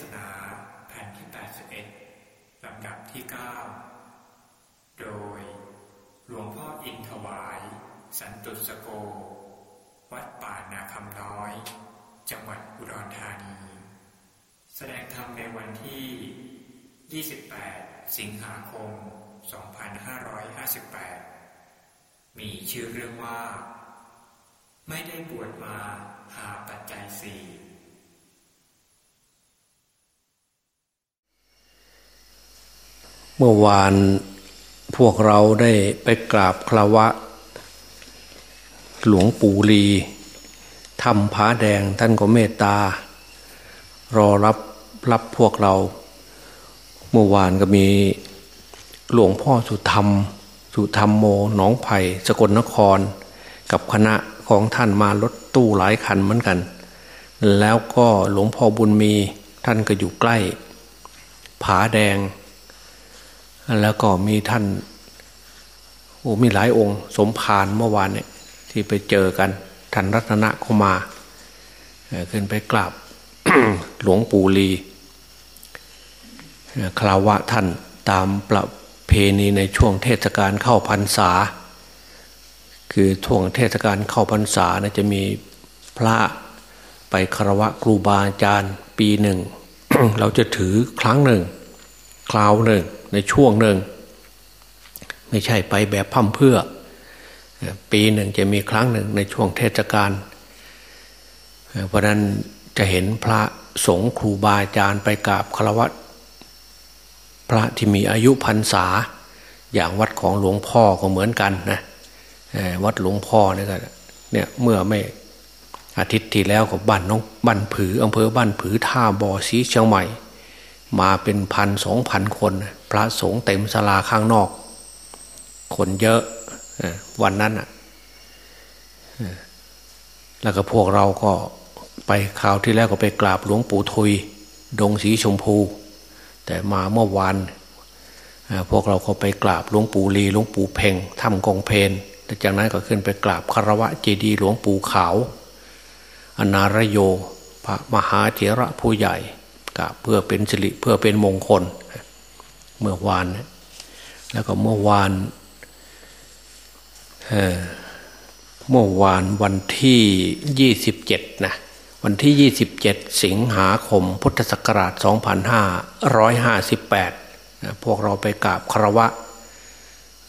ศนาแผ่นที่ 81 ลำดับที่ 9 โดยหลวงพ่ออินถวาย สันตุสโก วัดป่านาคำน้อย จังหวัดอุดรธานี แสดงธรรมในวันที่ 28 สิงหาคม 2558 มีชื่อเรื่องว่า ไม่ได้บวชมาหาปัจจัยสี่ เมื่อวานพวกเราได้ไปกราบคราวะ หลวงปู่ลีทำผาแดงท่านก็เมตตา รอรับรับพวกเรา เมื่อวานก็มีหลวงพ่อสุธรรม สุธรรมโมหนองไผ่สกลนคร กับคณะของท่านมารถตู้หลายคันเหมือนกัน แล้วก็หลวงพ่อบุญมีท่านก็อยู่ใกล้ ผาแดง แล้วก็มีท่านโอ้มีหลายองค์ สมภารเมื่อวานเนี่ยที่ไปเจอกันท่านรัตนะเข้ามาขึ้นไปกราบหลวงปู่ลีคราวะท่านตามประเพณีในช่วงเทศกาลเข้าพรรษา คือช่วงเทศกาลเข้าพรรษานะจะมีพระไปคารวะครูบาอาจารย์ปีหนึ่ง เราจะถือครั้งหนึ่ง คราวหนึ่งในช่วงหนึ่ง ไม่ใช่ไปแบบพั่มเพื่อ ปีหนึ่งจะมีครั้งหนึ่งในช่วงเทศกาลเพราะนั้นจะเห็นพระสงฆ์ครูบาอาจารย์ไปกราบคารวะพระที่มีอายุพรรษา อย่างวัดของหลวงพ่อก็เหมือนกันนะวัดหลวงพ่อเนี่ยก็เนี่ยเมื่อไม่อาทิตย์ที่แล้วก็บ้านน้องบ้านผืออำเภอบ้านผือท่าบ่อสีเชียงใหม่ มาเป็นพันสองพันคน พระสงฆ์เต็มศาลาข้างนอก คนเยอะวันนั้นอะแล้วก็พวกเราก็ไปคราวที่แล้วก็ไปกราบหลวงปู่ทุย ดงสีชมพู แต่มาเมื่อวานพวกเราก็ไปกราบหลวงปู่ลีหลวงปู่เพ่งถ้ำกองเพนแต่จากนั้นก็ขึ้นไปกราบคารวะเจดีหลวงปู่ขาว อนารโย พระมหาเถระผู้ใหญ่ กเพื่อเป็นสิริเพื่อเป็นมงคล เมื่อวาน แล้วก็เมื่อวานเมื่อวานวันที่ยี่สิบเจ็ดนะวันที่ยี่สิบเจ็ดสิงหาคม พุทธศักราชสองพันห้าร้อยห้าสิบแปดพวกเราไปกราบคารวะ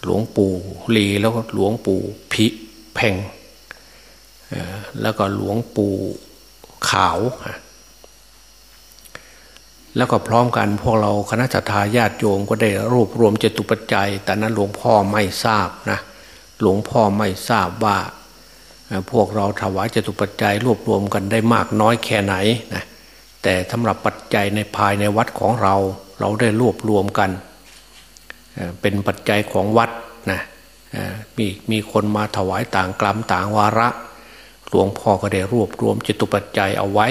หลวงปู่ลีแล้วก็หลวงปู่พิเพ่งแล้วก็หลวงปู่ขาว แล้วก็พร้อมกันพวกเราคณะทาญาติโยมก็ได้รวบรวมเจตุปัจจัย แต่นั้นหลวงพ่อไม่ทราบนะหลวงพ่อไม่ทราบว่า พวกเราถวายเจตุปัจจัยรวบรวมกันได้มากน้อยแค่ไหนนะแต่สำหรับปัจจัยในภายในวัดของเรา เราได้รวบรวมกัน เป็นปัจจัยของวัดนะมีมีคนมาถวายต่างกลัมต่างวาระ หลวงพ่อก็ได้รวบรวมเจตุปัจจัยเอาไว้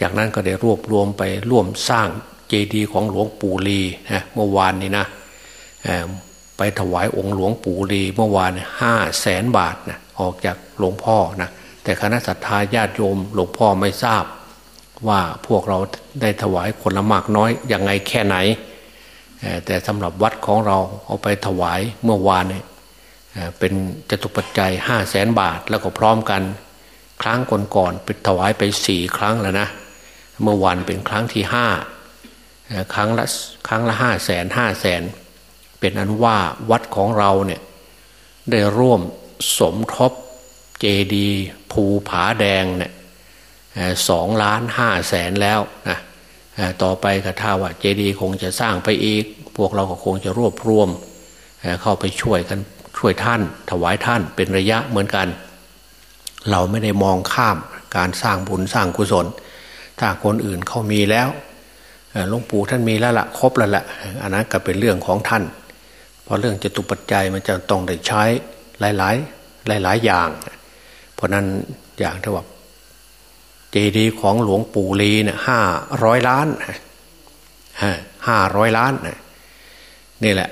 จากนั้นก็ได้รวบรวมไปร่วมสร้างเจดีย์ของหลวงปู่ลีนะเมื่อวานนี้นะไปถวายองค์หลวงปู่ลีเมื่อวานห้าแสนบาทนะออกจากหลวงพ่อนะแต่คณะสัตยาญาติโยมหลวงพ่อไม่ทราบ ว่าพวกเราได้ถวายคนละมากน้อยอย่างไงแค่ไหน แต่สำหรับวัดของเราเอาไปถวายเมื่อวานเนี่ยเป็นจตุปัจจัยห้าแสนบาทแล้วก็พร้อมกัน ครั้งก่อนๆไปถวายไปสี่ครั้งแล้วนะ เมื่อวันเป็นครั้งที่ห้าครั้งละครั้งละห้าแสนห้าแสนเป็นอันว่าวัดของเราเนี่ยได้ร่วมสมทบเจดีภูผาแดงเนี่ยสองล้านห้าแสนแล้วนะต่อไปก็ถ้าว่าเจดีคงจะสร้างไปอีก พวกเราก็คงจะรวบรวม เข้าไปช่วยกันช่วยท่าน ถวายท่านเป็นระยะเหมือนกัน เราไม่ได้มองข้ามการสร้างบุญสร้างกุศล ถ้าคนอื่นเขามีแล้วหลวงปู่ท่านมีแล้วละครบแล้วละอันนั้นก็เป็นเรื่องของท่าน เพราะเรื่องจตุปัจจัยมันจะต้องได้ใช้หลายหลายหลายหลายอย่าง เพราะนั้นอย่างที่ว่าเจดีย์ของหลวงปู่ลีเนี่ยห้าร้อยล้านห้าร้อยล้านนี่แหละ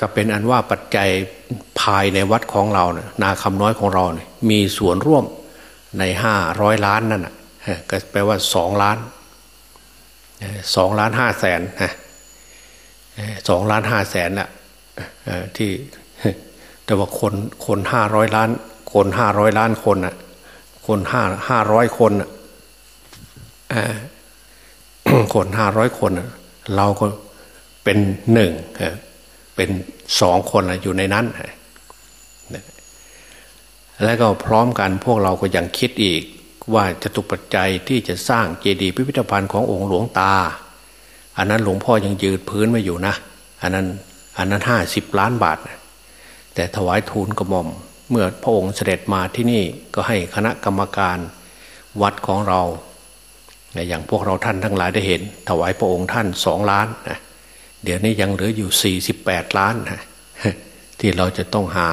ก็เป็นอันว่าปัจจัยภายในวัดของเราเนี่ยนาคำน้อยของเราเนี่ยมีส่วนร่วมในห้าร้อยล้านนั่นนะก็แปลว่าสองล้านสองล้านห้าแสนนะสองล้านห้าแสนน่ะที่แต่ว่าคนคนห้าร้อยล้าน คนห้าร้อยล้านคนน่ะคนห้าห้าร้อยคนน่ะคนห้าร้อยคนเราก็เป็นหนึ่ง เป็นสองคนอยู่ในนั้นแล้วก็พร้อมกันพวกเราก็ยังคิดอีกว่าจะตุปัจจัยที่จะสร้างเจดีย์พิพิธภัณฑ์ขององค์หลวงตา อันนั้นหลวงพ่อยังยืดพื้นไมาอยู่นะ อันนั้นอันนั้นห้าสิบล้านบาท แต่ถวายทูลกระหม่อม เมื่อพระองค์เสด็จมาที่นี่ก็ให้คณะกรรมการวัดของเรา อย่างพวกเราท่านทั้งหลายได้เห็น ถวายพระองค์ท่านสองล้านนะ เดี๋ยวนี้ยังเหลืออยู่สี่สิบแปดล้านนะที่เราจะต้องหา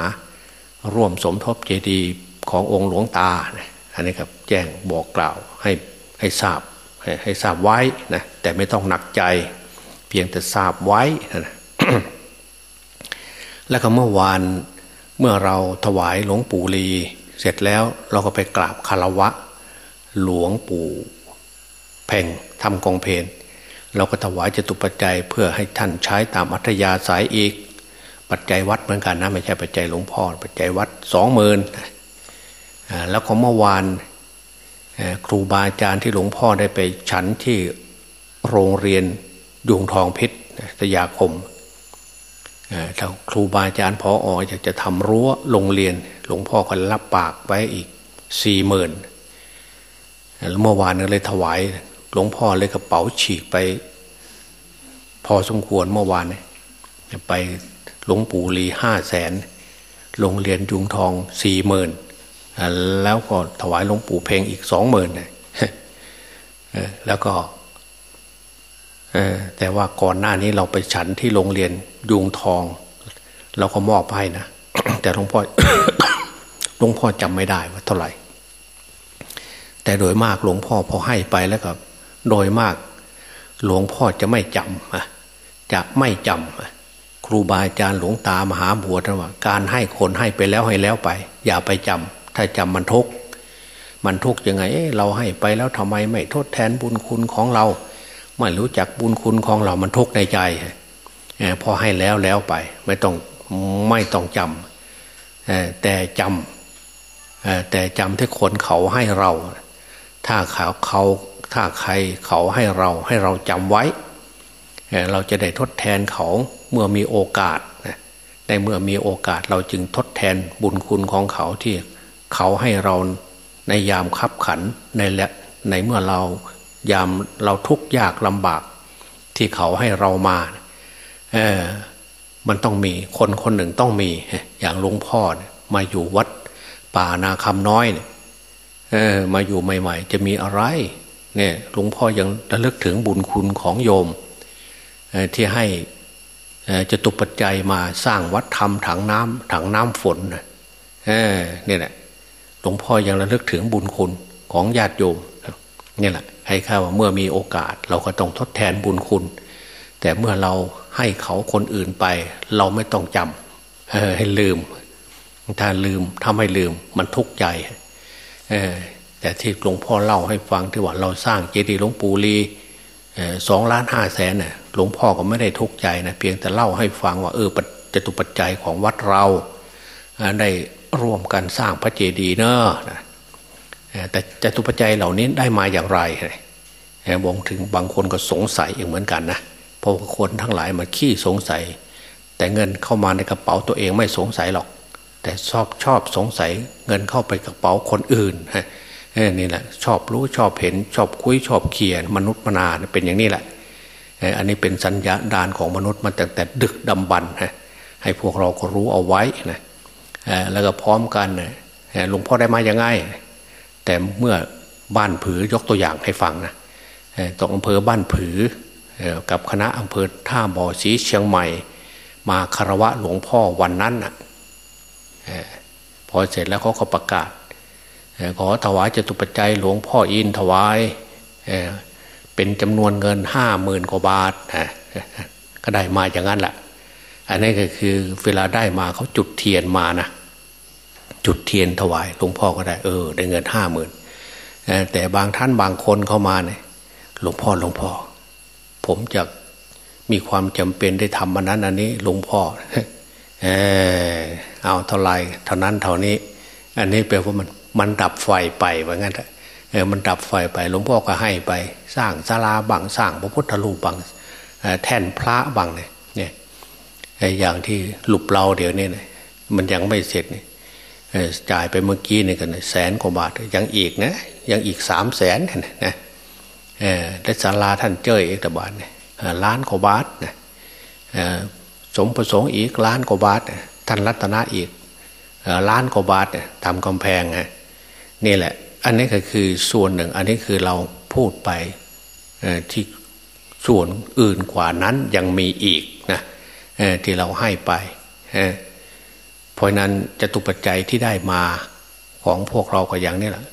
ร่วมสมทบเจดีย์ขององค์หลวงตานะอันนี้ครับแจ้งบอกกล่าวให้ให้ทราบให้ให้ทราบไว้นะแต่ไม่ต้องหนักใจ เพียงแต่ทราบไว้นะแล้วก็เมื่อวานเมื่อเราถวายหลวงปู่ลี เสร็จแล้วเราก็ไปกราบคารวะ หลวงปู่เพ่งทำกองเพน เราก็ถวายจตุปัจจัยเพื่อให้ท่านใช้ตามอัธยาศัยอีก ปัจจัยวัดเหมือนกันนะไม่ใช่ปัจจัยหลวงพ่อ ปัจจัยวัดสองหมื่นแล้วก็เมื่อวานครูบาอาจารย์ที่หลวงพ่อได้ไปฉันที่โรงเรียนยุงทองเพชรสยาคมถ้าครูบาอาจารย์พอออยากจะทำรั้วโรงเรียน หลวงพ่อก็รับปากไว้อีกสี่หมื่นเมื่อวานก็เลยถวาย หลวงพ่อเลยกระเป๋าฉีกไป พอสมควรเมื่อวานไปหลวงปู่ลีห้าแสนโรงเรียนยุงทองสี่หมื่นแล้วก็ถวายหลวงปู่เพลงอีกสองหมื่นแล้วก็แต่ว่าก่อนหน้านี้เราไปฉันที่โรงเรียนยุงทอง เราก็มอบให้นะแต่หลวงพ่อหลวงพ่อจำไม่ได้ว่าเท่าไหร่ แต่โดยมากหลวงพ่อพอให้ไปแล้วก็ โดยมาก หลวงพ่อจะไม่จำจะไม่จำครูบาอาจารย์หลวงตามหาบัวชว่า การให้คนให้ไปแล้วให้แล้วไป อย่าไปจำถ้าจำมันทุกมันทุกยังไงเเราให้ไปแล้วทำไมไม่ทดแทนบุญคุณของเรา ไม่รู้จักบุญคุณของเรามันทุกในใจพอให้แล้วแล้วไป ไม่ต้องไม่ต้องจำแต่จำแต่จำที่คนเขาให้เรา ถ้าเขาเขา ถ้าใครเขาให้เราให้เราจำไว้ เราจะได้ทดแทนเขาเมื่อมีโอกาสในเมื่อมีโอกาสเราจึงทดแทนบุญคุณของเขาที่เขาให้เราในยามคับขันในและในเมื่อเรายามเราทุกข์ยากลำบาก ที่เขาให้เรามาเออมันต้องมีคนคนหนึ่งต้องมี อย่างหลวงพ่อมาอยู่วัดป่านาคำน้อยเนี่ยเออมาอยู่ใหม่ ๆ จะมีอะไร เนี่ยหลวงพ่อยังระลึกถึงบุญคุณของโยมที่ให้จะตุปัจจัยมาสร้างวัดทำถังน้ำถังน้ำฝนเนี่ยแหละหลวงพ่อยังระลึกถึงบุญคุณของญาติโยมนี่แหละให้ข้าว่าเมื่อมีโอกาส เราก็ต้องทดแทนบุญคุณ แต่เมื่อเราให้เขาคนอื่นไป เราไม่ต้องจำให้ลืม ถ้าลืมถ้าไม่ลืมมันทุกข์ใจ แต่ที่หลวงพ่อเล่าให้ฟังที่ว่าเราสร้างเจดีย์หลวงปู่ลีสองล้านห้าแสนเนี่ยหลวงพ่อก็ไม่ได้ทุกข์ใจนะเพียงแต่เล่าให้ฟังว่าเออจตุปัจจัยของวัดเราได้ร่วมกันสร้างพระเจดีย์เนอะแต่จตุปัจจัยเหล่านี้ได้มาอย่างไรบองถึงบางคนก็สงสัยอย่างเหมือนกันนะเพราะคนทั้งหลายมาขี้สงสัย แต่เงินเข้ามาในกระเป๋าตัวเองไม่สงสัยหรอก แต่ชอบชอบสงสัยเงินเข้าไปกระเป๋าคนอื่นฮะ นี่แหละ ชอบรู้ชอบเห็น ชอบคุยชอบเขียนมนุษย์มนาเป็นอย่างนี้แหละอันนี้เป็นสัญญาดานของมนุษย์มาตั้งแต่ดึกดำบรรฮะให้พวกเราก็รู้เอาไว้นะแล้วก็พร้อมกันหลวงพ่อได้มาอย่างไงแต่เมื่อบ้านผือยกตัวอย่างให้ฟังนะตรงอำเภอบ้านผือกับคณะอำเภอท่าบ่อสีเชียงใหม่ มาคารวะหลวงพ่อวันนั้นนะพอเสร็จแล้วเขาก็ประกาศ ขอถวายจตุปัจจัยหลวงพ่ออินถวายเป็นจำนวนเงินห้าหมื่นกว่าบาทก็ได้มาอย่างนั้นแหละอันนี้ก็คือเวลาได้มาเขาจุดเทียนมานะจุดเทียนถวายหลวงพ่อก็ได้เออ ได้เงินห้าหมื่นแต่บางท่านบางคนเข้ามาเนี่ยหลวงพ่อหลวงพ่อ ผมจะมีความจำเป็นได้ทำมันนั้นอันนี้หลวงพ่อเออเอาเท่าไรเท่านั้นเท่านี้ อันนี้แปลว่ามัน มันดับไฟไปว่างั้นเออมันดับไฟไปหลวงพ่อก็ให้ไป สร้างศาลาบังสร้างพระพุทธรูปบังแท่นพระบังเนี่ยเนี่ยอย่างที่หลุบเราเดี๋ยวนี้เนี่ยมันยังไม่เสร็จเนี่ยจ่ายไปเมื่อกี้นี่กันแสนกว่าบาทยังอีกนะยังอีกสามแสนนะและศาลาท่านเจ้ยเอกบาทเนี่ยล้านกว่าบาทนะสมประสงค์อีกล้านกว่าบาท ท่านรัตนะอีกล้านกว่าบาททำกำแพงฮะ นี่แหละ อันนี้ก็คือส่วนหนึ่ง อันนี้คือเราพูดไปที่ส่วนอื่นกว่านั้นยังมีอีกนะที่เราให้ไปเพราะนั้นจะตุปัจจัยที่ได้มาของพวกเราก็อย่างนี้แหละ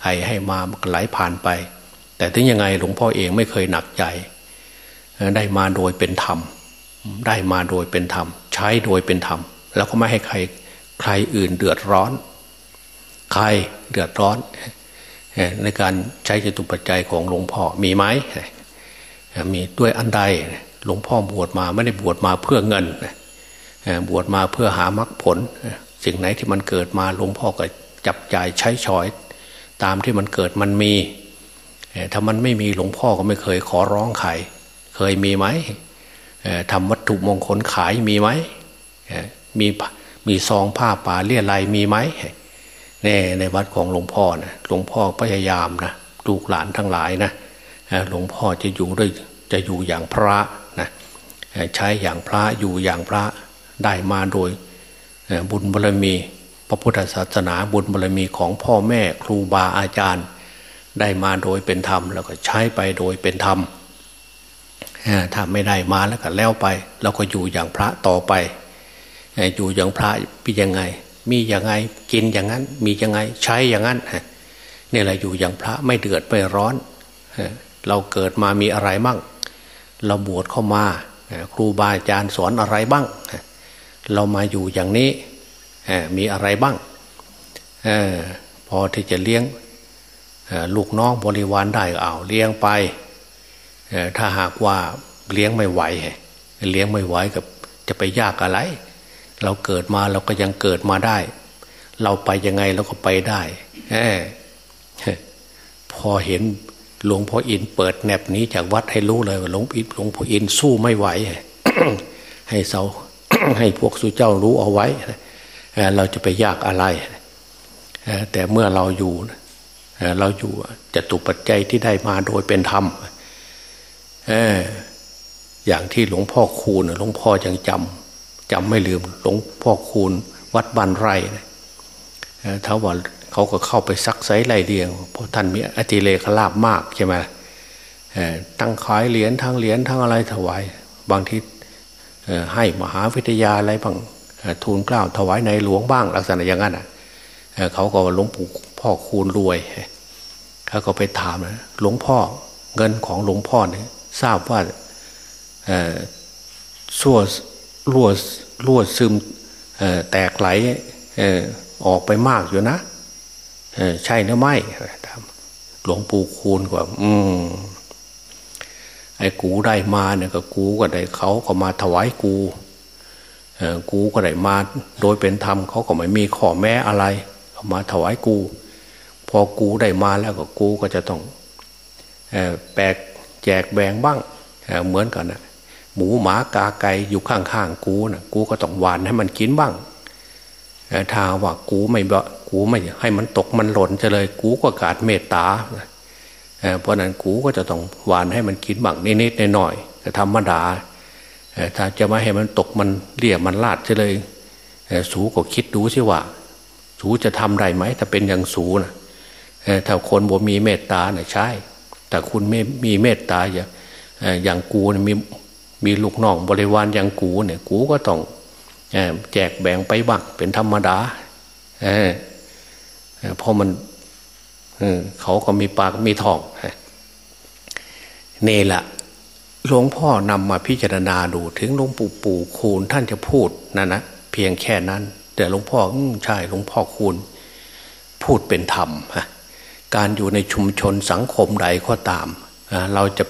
ใครให้มาไหลผ่านไป แต่ถึงยังไงหลวงพ่อเองไม่เคยหนักใจ ได้มาโดยเป็นธรรม ได้มาโดยเป็นธรรม ใช้โดยเป็นธรรม แล้วก็ไม่ให้ใครใครอื่นเดือดร้อน ใครเดือดร้อน ในการใช้จตุปัจจัยของหลวงพ่อมีไหมมีด้วยอันใดหลวงพ่อบวชมาไม่ได้บวชมาเพื่อเงินบวชมาเพื่อหามรรคผล สิ่งไหนที่มันเกิดมาหลวงพ่อก็จับจ่ายใช้ชอย ตามที่มันเกิดมันมีถ้ามันไม่มีหลวงพ่อก็ไม่เคยขอร้องใครเคยมีไหมทำวัตถุมงคลขายมีไหมมีมีซองผ้าป่าเลี่ยไรมีไหม น่ในวัดของหลวงพ่อนะหลวงพ่อพยายามนะลูกหลานทั้งหลายนะหลวงพ่อจะอยู่ด้วยจะอยู่อย่างพระนะใช้อย่างพระอยู่อย่างพระได้มาโดยบุญบารมี พระพุทธศาสนาบุญบารมีของพ่อแม่ครูบาอาจารย์ ได้มาโดยเป็นธรรม แล้วก็ใช้ไปโดยเป็นธรรมถ้าไม่ได้มาแล้วก็แล้วไปเราก็อยู่อย่างพระต่อไป อยู่อย่างพระเป็นยังไง มีอย่างไงกินอย่างนั้น มียังไงใช้อย่างนั้นนี่แหละอยู่อย่างพระไม่เดือดไม่ร้อน เราเกิดมามีอะไรบ้างเราบวชเข้ามาครูบาอาจารย์สอนอะไรบ้าง เรามาอยู่อย่างนี้มีอะไรบ้างอพอที่จะเลี้ยงลูกน้องบริวารได้เอาเลี้ยงไปถ้าหากว่าเลี้ยงไม่ไหว เลี้ยงไม่ไหวกับจะไปยากอะไร เราเกิดมาเราก็ยังเกิดมาได้ เราไปยังไงเราก็ไปได้พอเห็นหลวงพ่ออินเปิดแนบนี้จากวัดให้รู้เลยว่าหลวงอินหลวงพ่ออินสู้ไม่ไหว ให้เสาให้พวกสุเจ้ารู้เอาไว้เราจะไปยากอะไรแต่เมื่อเราอยู่เราอยู่จะตุปัจจัยที่ได้มาโดยเป็นธรรมอย่างที่หลวงพ่อคูณหลวงพ่อยังจำ จำไม่ลืมหลวงพ่อคูณวัดบ้านไร่ถ้าว่าเขาก็เข้าไปซักไซไล่เลียงเพราะท่านมีอติเลขลาบมากใช่ไหมตั้งขายเหรียญทั้งเหรียญทั้งอะไรถวาย บางทีให้มหาวิทยาอะไรบ้างทูลกล้าวถวายในหลวงบ้างลักษณะอย่างนั้นอะเขาก็หลวงปู่พ่อคูณรวยเขาก็ไปถามนะหลวงพ่อเงินของหลวงพ่อเนี่ยทราบว่าสั่ว รั่วรั่วซึมแตกไหลออกไปมากอยู่นะใช่หรือไม่หลวงปู่คูณกว่า อืมไอ้กูได้มาเนี่ยก็กูก็ได้เขาก็มาถวายกูกูก็ได้มา โดยเป็นธรรมเขาก็ไม่มีข้อแม้อะไรเขามาถวายกู พอกูได้มาแล้วก็กูก็จะต้องแปลกแจกแบ่งบ้างเหมือนกันนะ หมูหมากาไก่อยู่ข้างๆกูนะกูก็ต้องหวานให้มันกินบ้างถ้าว่ากูไม่บกูไม่ให้มันตกมันหล่นจะเลย กูก็กาดเมตตาเพราะนั้นกูก็จะต้องหวานให้มันกินบ้างนิดๆหน่อยๆแต่ธรรมดาถ้าจะไม่ให้มันตกมันเลี่ยมันลาดจะเลยสูก็คิดดูสิว่า สูจะทำได้ไหมถ้าเป็นอย่างสูนะถ้าคนบ่มีเมตตาเนี่ยใช่ แต่คุณไม่มีเมตตาอย่างอย่างกูมี มีลูกน้องบริวารอย่างกูเนี่ย กูก็ต้องแจกแบ่งไปบ้างเป็นธรรมดาเพราะมันเขาก็มีปากมีท้องนี่แหละหลวงพ่อนำมาพิจารณาดูถึงหลวงปู่ปู่คูณท่านจะพูดนั่นนะเพียงแค่นั้น แต่หลวงพ่อใช่หลวงพ่อคูณ พูดเป็นธรรมการอยู่ในชุมชนสังคมใดก็ตาม เราจะ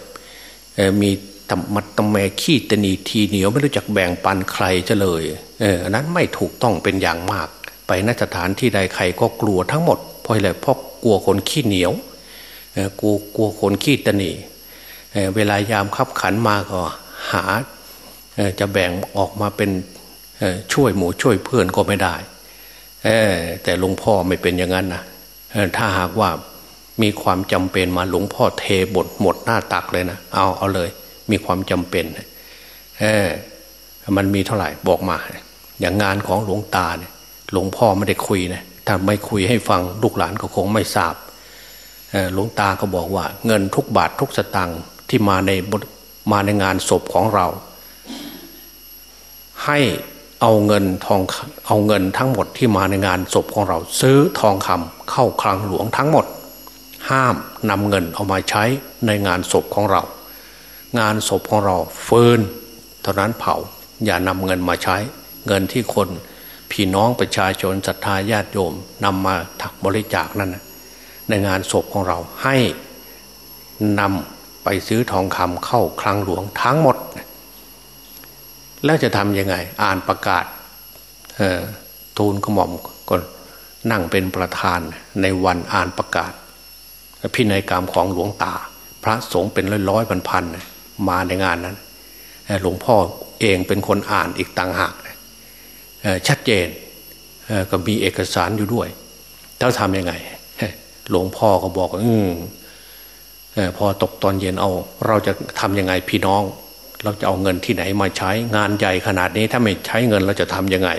มี ตมัดตะแมขี้ตนีทีเหนียวไม่รู้จักแบ่งปันใครจะเลยเอออันนั้นไม่ถูกต้องเป็นอย่างมาก ไปนสถานที่ใดใครก็กลัวทั้งหมดเพราะอะไรเพราะกลัวคนขี้เหนียวเออกลัวกลัวคนขี้ตนีเออเวลายามขับขันมาก็หาเออจะแบ่งออกมาเป็นเออช่วยหมูช่วยเพื่อนก็ไม่ได้เออแต่หลวงพ่อไม่เป็นอย่างนั้นนะเออถ้าหากว่ามีความจำเป็นมาหลวงพ่อเทบทหมดหน้าตักเลยนะ เอาเอาเลย มีความจำเป็นเออมันมีเท่าไหร่บอกมา อย่างงานของหลวงตาเนี่ยหลวงพ่อไม่ได้คุยนะถ้าไม่คุยให้ฟังลูกหลานก็คงไม่ทราบหลวงตาก็บอกว่า เงินทุกบาททุกสตางค์ที่มาในมาในงานศพของเรา ให้เอาเงินทองเอาเงินทั้งหมดที่มาในงานศพของเรา ซื้อทองคำเข้าคลังหลวงทั้งหมด ห้ามนำเงินเอามาใช้ในงานศพของเรา งานศพของเราเฟินเท่านั้นเผาอย่านำเงินมาใช้ เงินที่คนพี่น้องประชาชนศรัทธาญาติโยมนำมาถักบริจาคนั้นในงานศพของเราให้นำไปซื้อทองคำเข้าคลังหลวงทั้งหมด แล้วจะทำยังไง อ่านประกาศทูลกระหม่อมก็นั่งเป็นประธานในวันอ่านประกาศพินัยกรรมของหลวงตา พระสงฆ์เป็นร้อยร้อยพันพัน มาในงานนั้นหลวงพ่อเองเป็นคนอ่านอีกต่างหากชัดเจนก็มีเอกสารอยู่ด้วยแล้วทำยังไง หลวงพ่อก็บอกอืมพอตกตอนเย็นเอา เราจะทำยังไงพี่น้อง เราจะเอาเงินที่ไหนมาใช้งานใหญ่ขนาดนี้ถ้าไม่ใช้เงินเราจะทำยังไง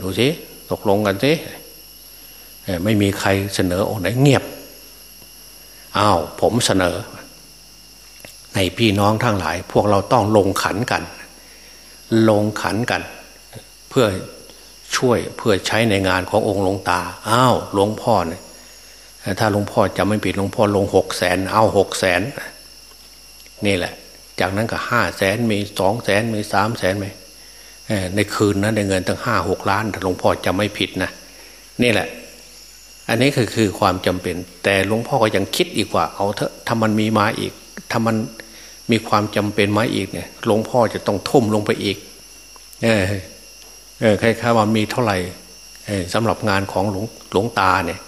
ดูสิตกลงกันสิไม่มีใครเสนออ้ไหนเงียบอ้าวผมเสนอ ในพี่น้องทั้งหลาย พวกเราต้องลงขันกัน ลงขันกัน เพื่อช่วยเพื่อใช้ในงานขององค์หลวงตาอ้าวหลวงพ่อเนี่ยถ้าหลวงพ่อจะไม่ผิดหลวงพ่อลงหกแสนเอาหกแสนนี่แหละ จากนั้นก็ห้าแสนมีสองแสนมีสามแสนไหมในคืนนั้นได้เงินตั้งห้าหกล้านถ้าหลวงพ่อจะไม่ผิดนะนี่แหละ อันนี้คือคือความจำเป็น แต่หลวงพ่อก็ยังคิดอีกว่า เอาเถอะถ้ามันมีมาอีกถ้ามัน มีความจำเป็นไหมอีกเนี่ยหลวงพ่อจะต้องทุ่มลงไปอีก เออเออใครๆว่ามีเท่าไหร่สำหรับงานของหลวงหลวงตาเนี่ย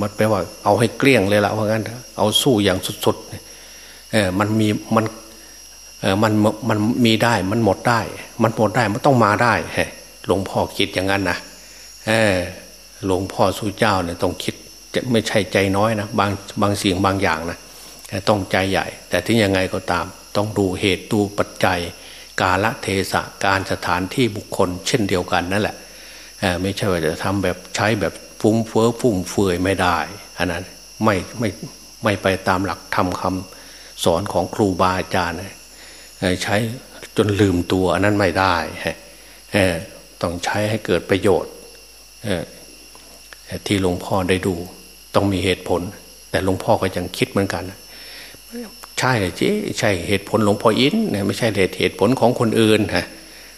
มันแปลว่าเอาให้เกลี้ยงเลยละเพราะงั้น เอาสู้อย่างสุดๆเออมันมีมันเออมันมันมีได้มันหมดได้ มันหมดได้มันต้องมาได้หลวงพ่อคิดอย่างนั้นนะเออหลวงพ่อสู้เจ้าเนี่ยต้องคิดจะไม่ใช่ใจน้อยนะบางบางสิ่งบางอย่างนะ ต้องใจใหญ่ แต่ถึงยังไงก็ตาม ต้องดูเหตุดูปัจจัย กาละเทศะการสถานที่บุคคล เช่นเดียวกันนั่นแหละไม่ใช่ว่าจะทำแบบใช้แบบฟุ้งเฟ้อฟุ่มเฟือยไม่ได้อันนั้นไม่ไม่ไม่ไปตามหลักทำคำสอนของครูบาอาจารย์ใช้จนลืมตัวอันนั้นไม่ได้ต้องใช้ให้เกิดประโยชน์ที่หลวงพ่อได้ดู ต้องมีเหตุผล แต่หลวงพ่อก็ยังคิดเหมือนกัน ใช่จีใช่เหตุผลหลวงพ่ออินนะไม่ใช่เหตุเหตุผลของคนอื่นฮะ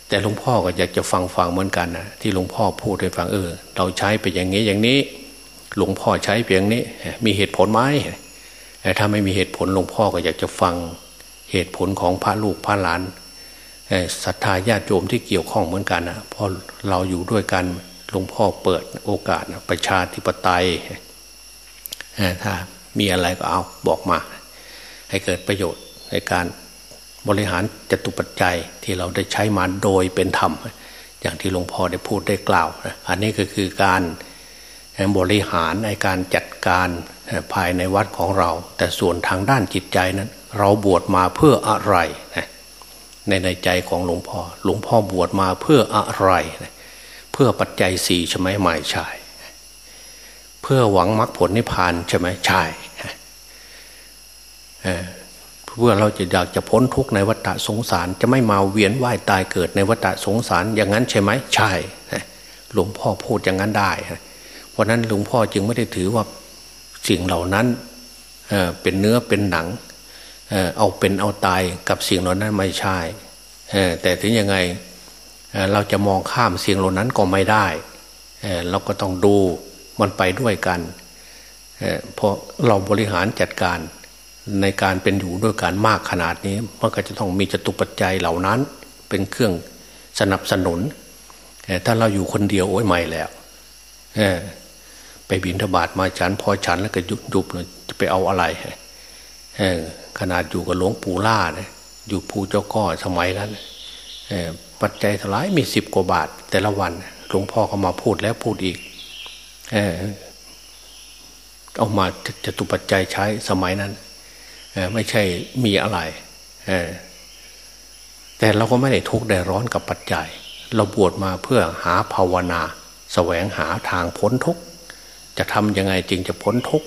แต่หลวงพ่อก็อยากจะฟังฟังเหมือนกันนะที่หลวงพ่อพูดให้ฟังเออ เราใช้ไปอย่างนี้อย่างนี้ หลวงพ่อใช้เพียงนี้ มีเหตุผลไหมแต่ถ้าไม่มีเหตุผลหลวงพ่อก็อยากจะฟังเหตุผลของพระลูกพระหลานศรัทธาญาติโยมที่เกี่ยวข้องเหมือนกันนะเพราะเราอยู่ด้วยกันหลวงพ่อเปิดโอกาสประชาธิปไตยถ้ามีอะไรก็เอาบอกมา ให้เกิดประโยชน์ในการบริหารจตุปัจจัยที่เราได้ใช้มาโดยเป็นธรรม อย่างที่หลวงพ่อได้พูดได้กล่าวอันนี้ก็คือการบริหารในการจัดการภายในวัดของเรา แต่ส่วนทางด้านจิตใจนั้น เราบวชมาเพื่ออะไรในในใจของหลวงพ่อหลวงพ่อบวชมาเพื่ออะไร เพื่อปัจจัยสี่ใช่ไหมไม่ใช่เพื่อหวังมรรคผลนิพพานใช่ไหมใช่ เพื่อเราจะอยากจะพ้นทุกข์ในวัฏสงสาร จะไม่มาเวียนว่ายตายเกิดในวัฏสงสาร อย่างนั้นใช่ไหมใช่หลวงพ่อพูดอย่างนั้นได้เพราะนั้นหลวงพ่อจึงไม่ได้ถือว่าสิ่งเหล่านั้นเป็นเนื้อเป็นหนังเอาเป็นเอาตายกับสิ่งเหล่านั้นไม่ใช่แต่ถึงยังไงเราจะมองข้ามสิ่งเหล่านั้นก็ไม่ได้เราก็ต้องดูมันไปด้วยกันเพราะเราบริหารจัดการ ในการเป็นอยู่ด้วยการมากขนาดนี้มันก็จะต้องมีจตุปัจจัยเหล่านั้น เป็นเครื่องสนับสนุนถ้าเราอยู่คนเดียวโอ้ยไม่แล้วไปบินทบาทมาฉันพอฉันแล้วก็ยุบยุบเลยจะไปเอาอะไรขนาดอยู่กับหลวงปู่ล่านี่ยอยู่ภูเจ้าก้อสมัยนั้นปัจจัยถลายมีสิบกว่าบาท แต่ละวันหลวงพ่อก็มาพูดแล้วพูดอีกเอามาจะตุปัจจัยใช้สมัยนั้น ไม่ใช่มีอะไรแต่เราก็ไม่ได้ทุกข์ได้ร้อนกับปัจจัย เราบวชมาเพื่อหาภาวนาสแสวงหาทางพ้นทุกข์จะทำยังไงจึงจะพ้นทุกข์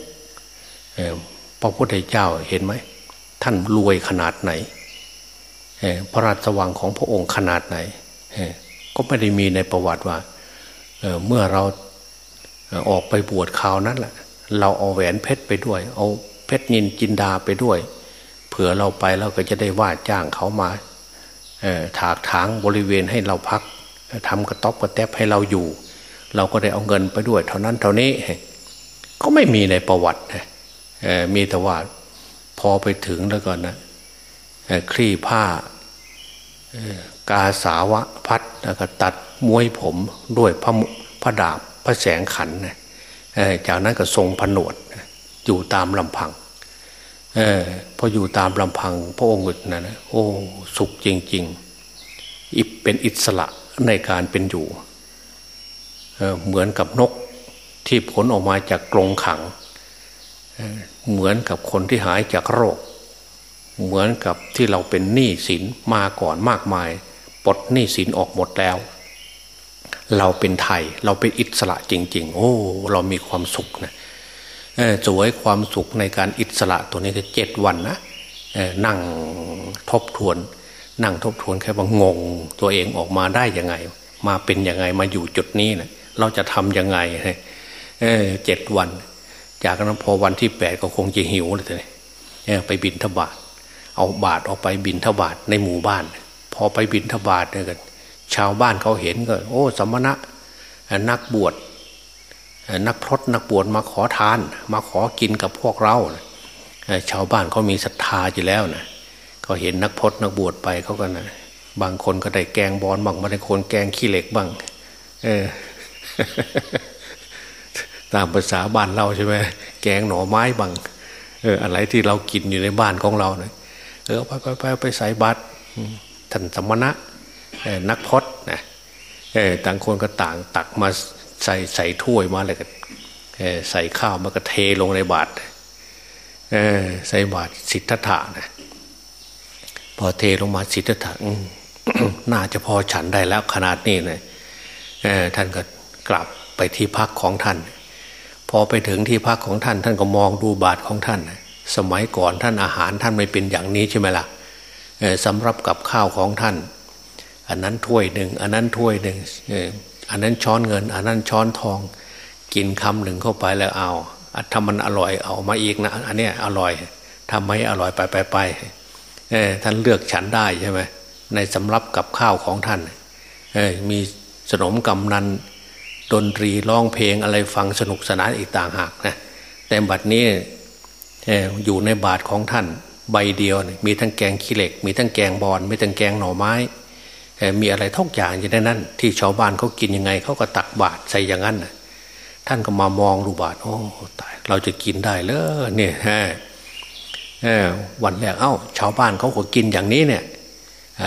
พระพุทธเจ้าเห็นไหม ท่านรวยขนาดไหนพระราชวังของพระองค์ขนาดไหน ก็ไม่ได้มีในประวัติว่าเเมื่อเราออกไปบวชคราวนั้นแหละเราเอาแหวนเพชรไปด้วย เอา เพชรนินจินดาไปด้วย เผื่อเราไปเราก็จะได้ว่าจ้างเขามาถากถางบริเวณให้เราพักทำกระต๊อบกระแทบให้เราอยู่ เราก็ได้เอาเงินไปด้วย เท่านั้นเท่านี้ก็ไม่มีในประวัติมีแต่ว่าพอไปถึงแล้วก่อนนะคลี่ผ้ากาสาวะพัดแล้วก็ตัดมวยผมด้วยพระพระดาบพระแสงขันนะจากนั้นก็ทรงผนวด อยู่ตามลำพังอพออยู่ตามลำพัง พระองค์นะนะโอ้สุขจริง ๆ อิบเป็นอิสระในการเป็นอยู่เเหมือนกับนกที่ผลออกมาจากกรงขังเเหมือนกับคนที่หายจากโรค เหมือนกับที่เราเป็นหนี้สินมาก่อนมากมายปลดหนี้สินออกหมดแล้ว เราเป็นไทย เราเป็นอิสระจริง ๆ โอ้ เรามีความสุขนะ สวยความสุขในการอิสระตัวนี้คือเจ็ดวันนะนั่งทบทวน นั่งทบทวนแค่ว่างง ตัวเองออกมาได้ยังไง มาเป็นยังไงมาอยู่จุดนี้นะเราจะทำยังไงเจ็ดวัน จากนั้นพอวันที่แปดก็คงจะหิวเลยไปบินทบาทเอาบาทออกไปบินทบาทในหมู่บ้าน พอไปบินทบาทเนี่ยกันชาวบ้านเขาเห็นก็ โอ้ สมณะนักบวช นักพรตนักบวชมาขอทาน มาขอกินกับพวกเราชาวบ้านเขามีศรัทธาอยู่แล้วนะเขาเห็นนักพรตนักบวชไปเขาก็นะบางคนก็ได้แกงบอลบางบางคนแกงขี้เหล็กบ้าง เออ ตามภาษาบ้านเราใช่ไหมแกงหน่อไม้บางเอออะไรที่เรากินอยู่ในบ้านของเราเนะเออไปไปไปไปใส่บัตรท่านสมณะนักพจนะต่างคนก็ต่างตักมา ใส่ใส่ถ้วยมาเลยก็ใส่ข้าวมาก็เทลงในบาตรใส่บาตรสิทธัตถะนะพอเทลงมาสิทธัตถะน่าจะพอฉันได้แล้วขนาดนี้นะท่านก็กลับไปที่พักของท่าน พอไปถึงที่พักของท่าน ท่านก็มองดูบาตรของท่าน สมัยก่อนท่านอาหารท่านไม่เป็นอย่างนี้ใช่ไหมล่ะสำหรับกับข้าวของท่าน อันนั้นถ้วยหนึ่งอันนั้นถ้วยหนึ่ง อันนั้นช้อนเงิน อันนั้นช้อนทอง กินคำหนึ่งเข้าไปแล้วเอาถ้ามันอร่อยเอามาอีกนะ อันนี้อร่อยทำไมอร่อยไปไปไปท่านเลือกฉันได้ใช่ไหมในสำรับกับข้าวของท่านมีสนมกำนันดนตรีร้องเพลงอะไรฟังสนุกสนานอีกต่างหากนะแต่บัดนี้อยู่ในบาทของท่าน ใบเดียว มีทั้งแกงขี้เหล็ก มีทั้งแกงบอลมีทั้งแกงหน่อไม้ มีอะไรทุกอย่างอยู่ในนั้น ที่ชาวบ้านเขากินยังไงเขาก็ตักบาตรใส่อย่างนั้นท่านก็มามองดูบาตรโอ้ตายเราจะกินได้เลยเนี่ยฮะวันแรกเอ้า ชาวบ้านเขาก็กินอย่างนี้เนี่ย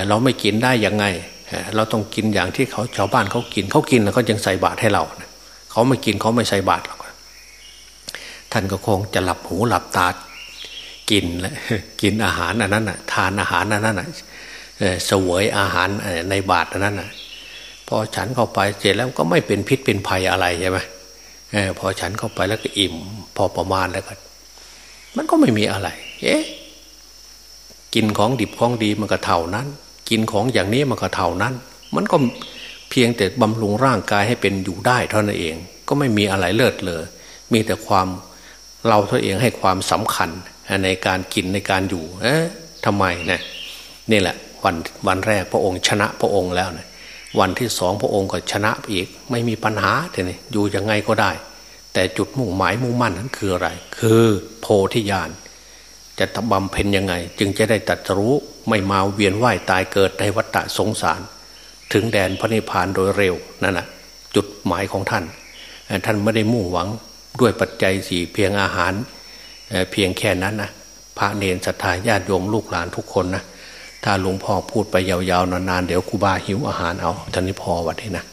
เราไม่กินได้ยังไง เราต้องกินอย่างที่เขาชาวบ้านเขากินเขากินแล้วเขายังใส่บาตรให้เราเขาไม่กินเขาไม่ใส่บาตรหรอกท่านก็คงจะหลับหูหลับตากินและกินอาหารอันนั้นอะทานอาหารอันนั้นอะ เสวยอาหารในบาทนั้นนะพอฉันเข้าไปเสร็จแล้วก็ไม่เป็นพิษเป็นภัยอะไรใช่ไหมพอฉันเข้าไปแล้วก็อิ่ม พอประมาณแล้วก็ มันก็ไม่มีอะไร เอ๊ะกินของดิบของดีมันก็เท่านั้น กินของอย่างนี้มันก็เท่านั้น มันก็เพียงแต่บำรุงร่างกายให้เป็นอยู่ได้เท่านั้นเอง ก็ไม่มีอะไรเลิศเลย มีแต่ความเราตัวเองให้ความสำคัญในการกินในการอยู่ เอ๊ะทำไมนะนี่แหละ วันวันแรกพระองค์ชนะพระองค์แล้วนะวันที่สองพระองค์ก็ชนะอีก ไม่มีปัญหาแต่นี่อยู่ยังไงก็ได้ แต่จุดมุ่งหมายมุ่งมั่นนั้นคืออะไร คือโพธิญาณจะบำเพ็ญยังไง จึงจะได้ตัดรู้ไม่มาเวียนว่ายตายเกิดในวัฏสงสาร ถึงแดนพระนิพพานโดยเร็วนั่นแหะจุดหมายของท่าน ท่านไม่ได้มุ่งหวังด้วยปัจจัยสี่เพียงอาหารเพียงแค่นั้นนะพระเนรศรัทธาญาติโยมลูกหลานทุกคนนะ ถ้าหลวงพ่อพูดไปยาวๆนานๆเดี๋ยวครูบาหิวอาหารเอาท่านนี้พอวันนี้นะ